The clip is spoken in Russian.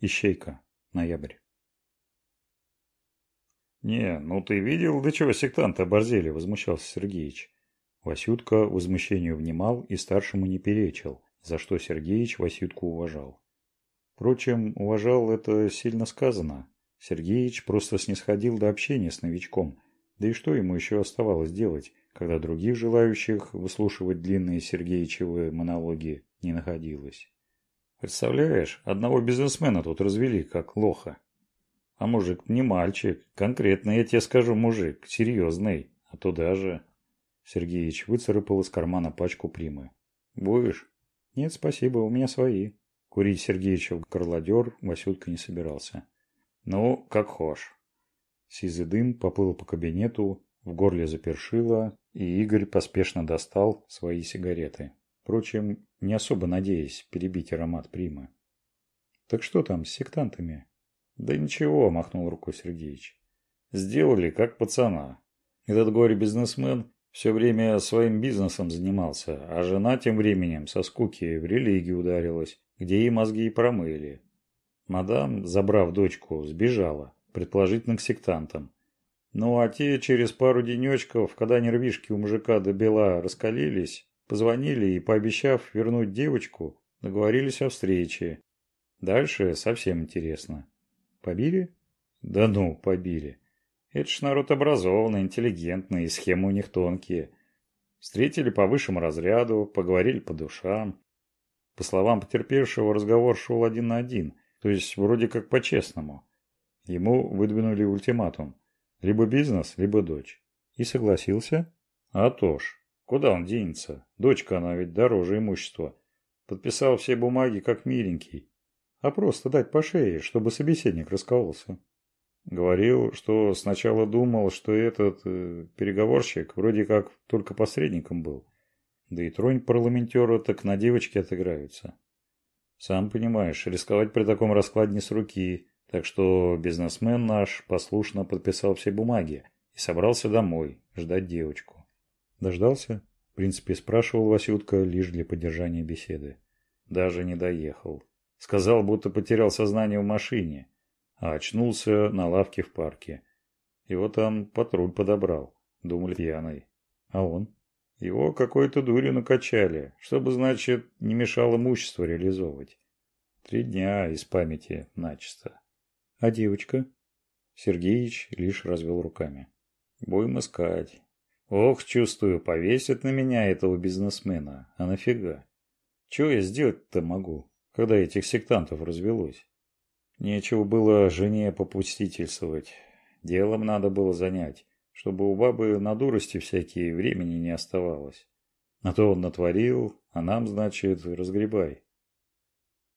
ищейка ноябрь не ну ты видел до чего сектанты оборзели возмущался сергеич васютка возмущению внимал и старшему не перечил за что сергеич васютку уважал впрочем уважал это сильно сказано сергеич просто снисходил до общения с новичком да и что ему еще оставалось делать когда других желающих выслушивать длинные сергеичевы монологи не находилось Представляешь, одного бизнесмена тут развели, как лоха. А мужик не мальчик. Конкретно я тебе скажу, мужик, серьезный. А то даже... Сергеич выцарапал из кармана пачку примы. Будешь? Нет, спасибо, у меня свои. Курить Сергеичев горлодер Васютка не собирался. Ну, как хошь. Сизый дым поплыл по кабинету, в горле запершило, и Игорь поспешно достал свои сигареты. Впрочем, не особо надеясь перебить аромат Прима. «Так что там с сектантами?» «Да ничего», – махнул рукой сергеевич «Сделали, как пацана. Этот горе-бизнесмен все время своим бизнесом занимался, а жена тем временем со скуки в религию ударилась, где ей мозги и промыли. Мадам, забрав дочку, сбежала, предположительно к сектантам. Ну а те через пару денечков, когда нервишки у мужика до бела раскалились, Позвонили и, пообещав вернуть девочку, договорились о встрече. Дальше совсем интересно. Побили? Да ну, побили. Это ж народ образованный, интеллигентный, и схемы у них тонкие. Встретили по высшему разряду, поговорили по душам. По словам потерпевшего, разговор шел один на один, то есть вроде как по-честному. Ему выдвинули ультиматум. Либо бизнес, либо дочь. И согласился? А то ж куда он денется дочка она ведь дороже имущества подписал все бумаги как миленький а просто дать по шее чтобы собеседник раскололся говорил что сначала думал что этот э, переговорщик вроде как только посредником был да и тронь парламентера так на девочке отыграются сам понимаешь рисковать при таком раскладе не с руки так что бизнесмен наш послушно подписал все бумаги и собрался домой ждать девочку Дождался? В принципе, спрашивал Васютка лишь для поддержания беседы. Даже не доехал. Сказал, будто потерял сознание в машине, а очнулся на лавке в парке. Его там патруль подобрал. Думали, пьяный. А он? Его какой-то дурью накачали, чтобы, значит, не мешало имущество реализовывать. Три дня из памяти начисто. А девочка? Сергеич лишь развел руками. Будем искать. Ох, чувствую, повесит на меня этого бизнесмена. А нафига? Чего я сделать-то могу, когда этих сектантов развелось? Нечего было жене попустительствовать. Делом надо было занять, чтобы у бабы на дурости всякие времени не оставалось. А то он натворил, а нам, значит, разгребай.